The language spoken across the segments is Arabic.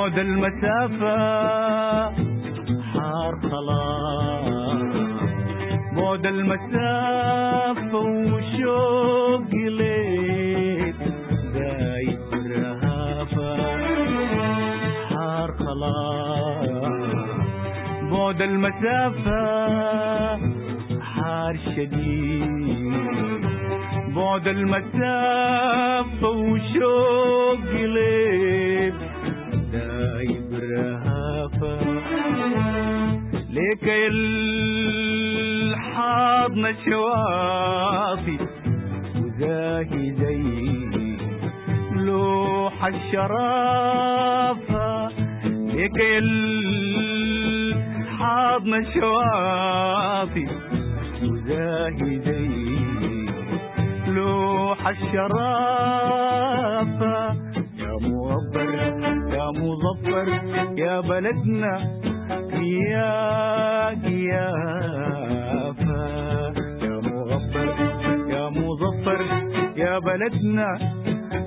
بعد المسافة. حار خلاص. بعد المسافة وشوق ليك زايد رهافة حار خلاص. بعد المسافة. حار شديد. بعد المسافة وشوق ليك دايب رهافة ليك يا الحاضن الشواطئ وزاهي زي لوح الشرافة ليك يا الحاضن الشواطئ وزاهي زي لوح الشرافة يا مغبر. مظفر يا بلدنا يا قيافة يا مغبر يا مظفر يا بلدنا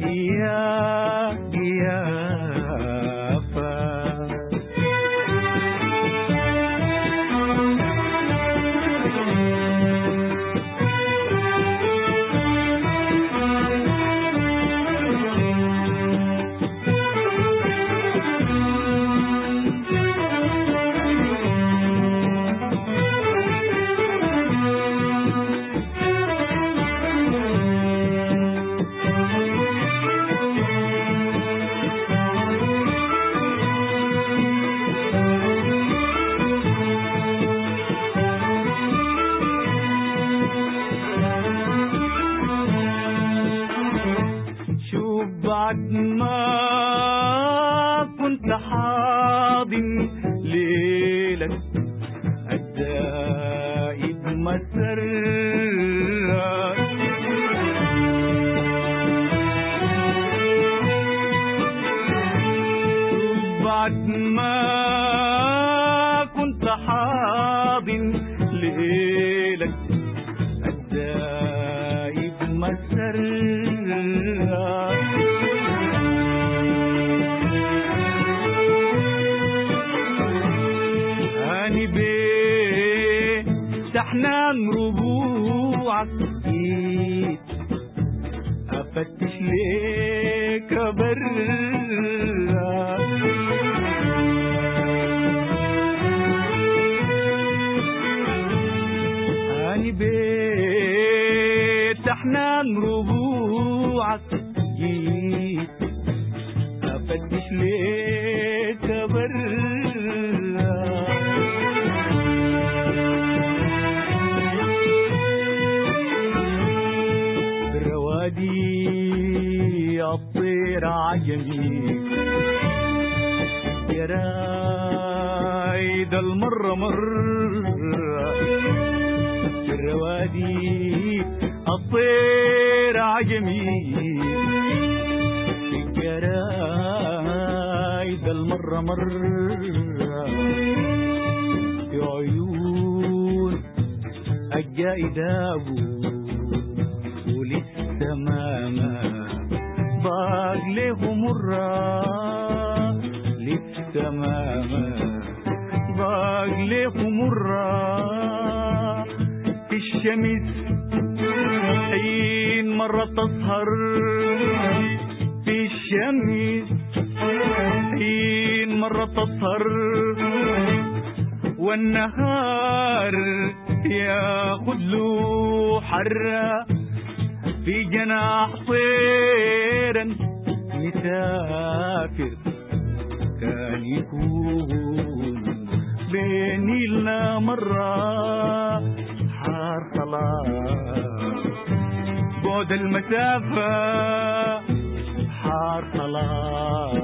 يا قيافة هاني بيه سحنان ربوعك. جيت أفتش ليك برا هاني بيت احنان ربوعك. جيت أفتش ليك برا عجمي يا رايد المرة مرة في الروادي الطير عجمي. في الجرايد المرة مرة في عيون الجايد أبو ولسه ما ما ضاق له مرة لسه ما ما ضاق له مرة في الشمس حين مرة تسهر في الشمس حين مرة تسهر والنهار ياخد له حرة في جناح طيرا مسافر كان يكون بيني لنا مرة حار خلاص بعد المسافة. حار خلاص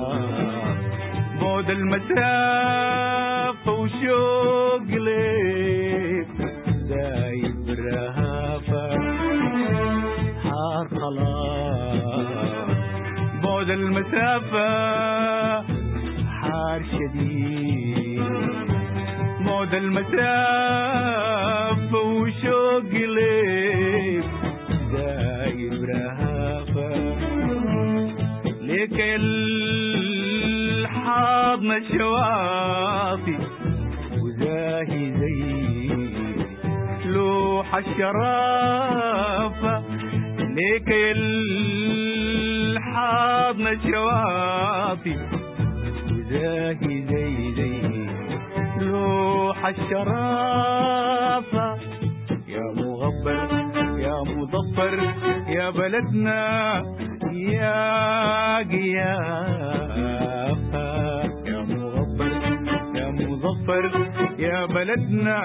بعد المسافة وشوق ليك خلاص بعد المسافة حار شديد. بعد المسافة وشوق ليك دايب رهافة. ليك الحار حاضن الشواطئ وزاهي زي لوح الشرافة ليك يا الحاضن الشواطئ وزاهي زي زي لوح الشرافة. يا مغبر يا مظفر يا بلدنا يا قيافة. يا مغبر يا مظفر يا بلدنا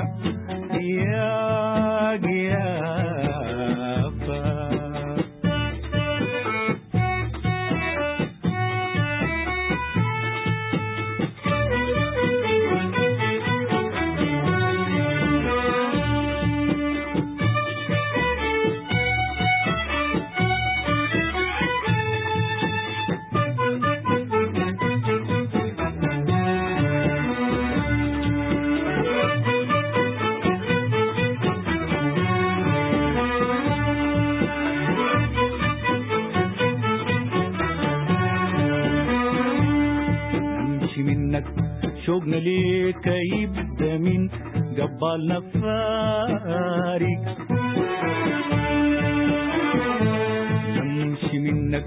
يا قيافة. شوقنا ليك يبدأ من قبالنا فارق نمشي منك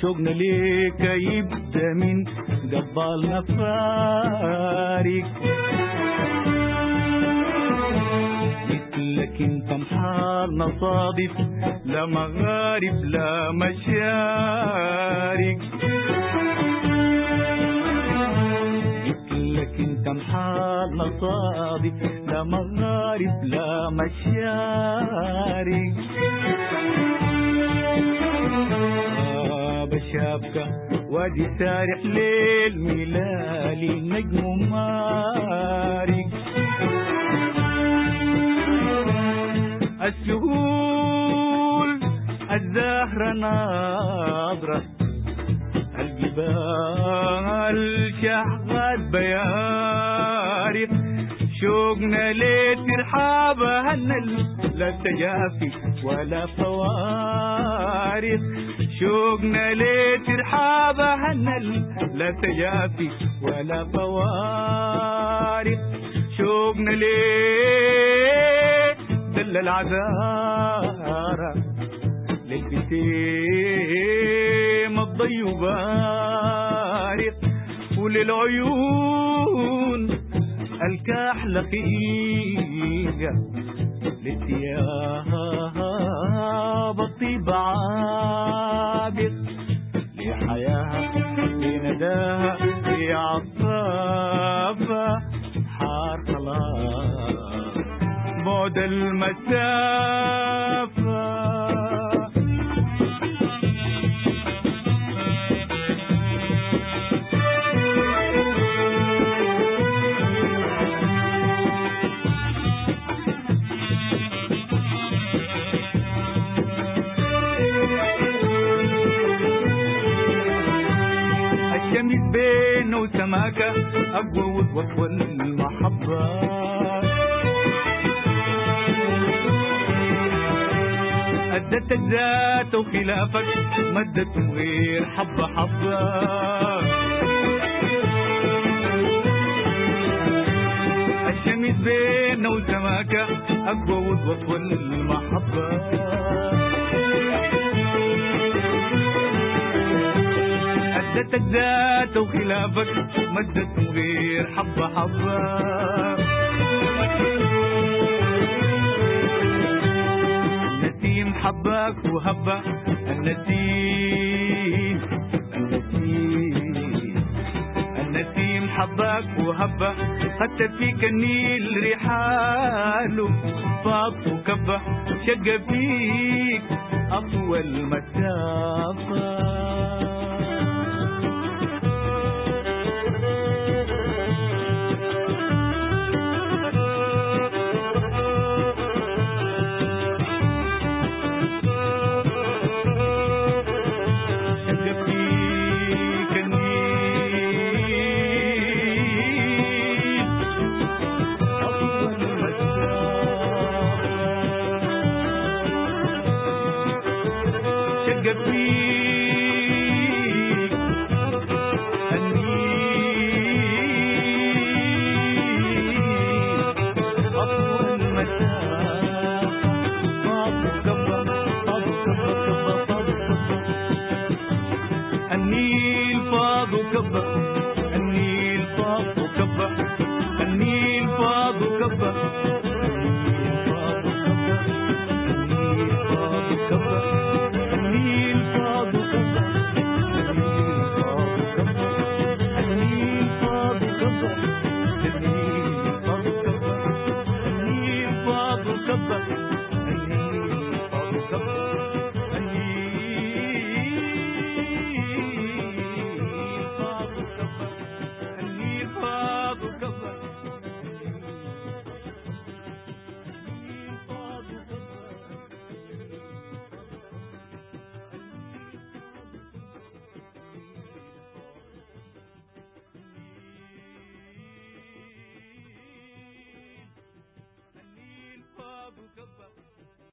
شوقنا ليك يبدأ من قبالنا فارق مثلك انت محارنا صادف لا مغارب لا مشارق محارنا صادف لا مغارب لا مشارق. آه بشابك وادي سارح ليل ملالي نجم مارق. السهول الزهرة ناظرة الجبال شهقت بيارق شوقنا ليه ترحابها النل لا تجافي ولا فوارق شوقنا ليه ترحابها النل لا تجافي ولا فوارق شوقنا ليه دل العذارة للبسيم الضي بارق وللعيون الكحل خيقة للثياب الطيب عابق لحياها لنداها لعصافة حار خلاص. بعد المسافة أقوى وأطول المحبة أدت الذات وخلافك مدت غير حبة حبة الشمس بينه وسماكة أقوى وأطول المحبة أدتك ذات وخلافك مدت غير حبة حبة النسيم حبك وهبة النسيم النسيم النسيم حبك وهبة خدت فيك النيل رحاله فاض وكبة شق فيك أطول مسافة